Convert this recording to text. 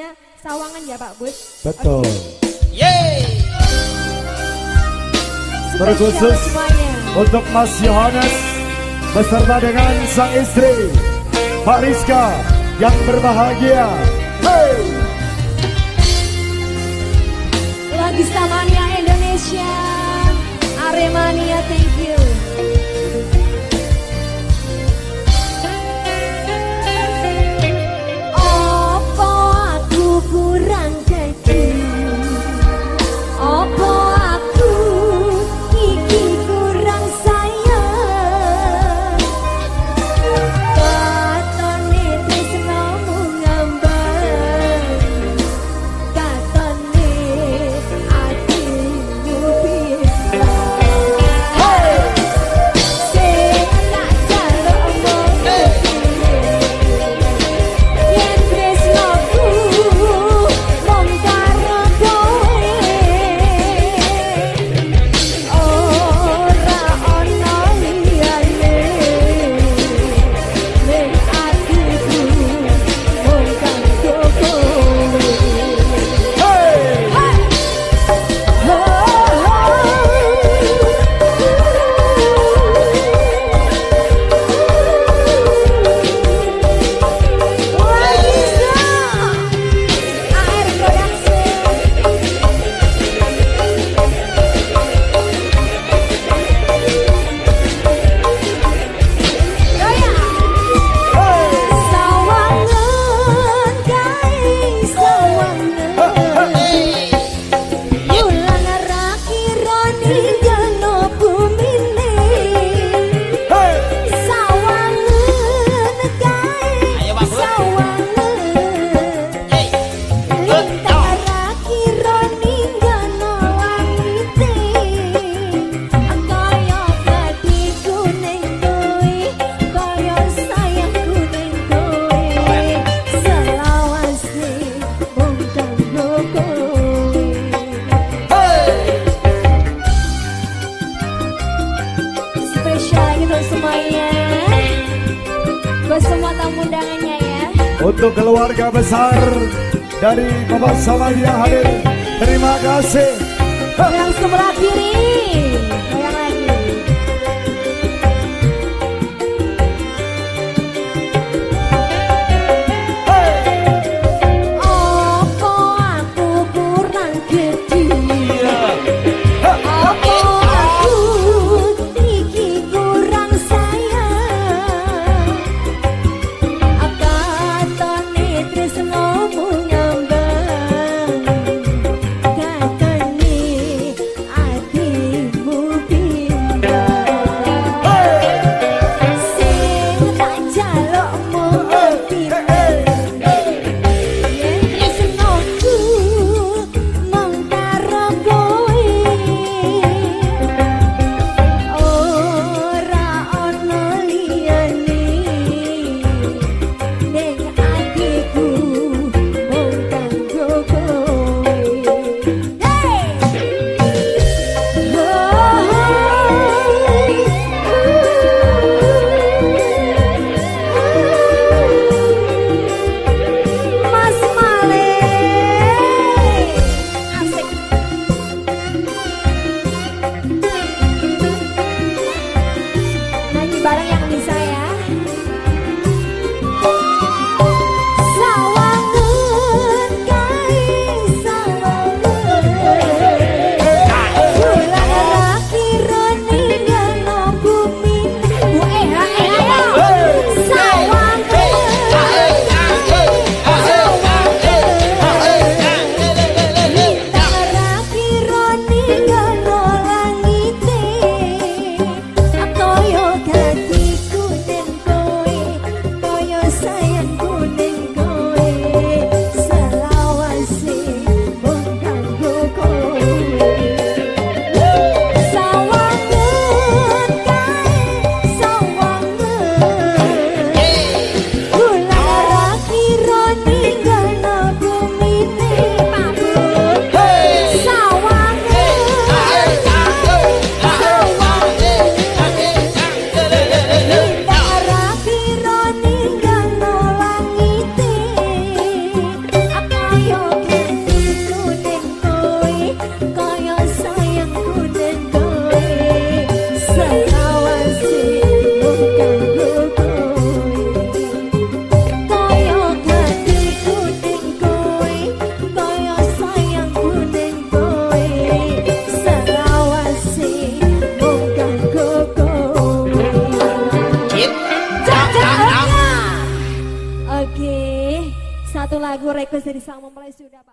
namanya Sawangan ya Pak Bus? Betul. Okay. Yeay! Terkhusus untuk Mas Yohanes beserta dengan sang istri Pak Rizka yang berbahagia. Hey! Lagi Samania Indonesia, Aremania thank you. untuk keluarga besar dari Bapak Samad hadir. Terima kasih. Yang sebelah kiri. para request dari Sang Mempelai sudah Pak.